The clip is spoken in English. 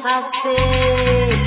tracé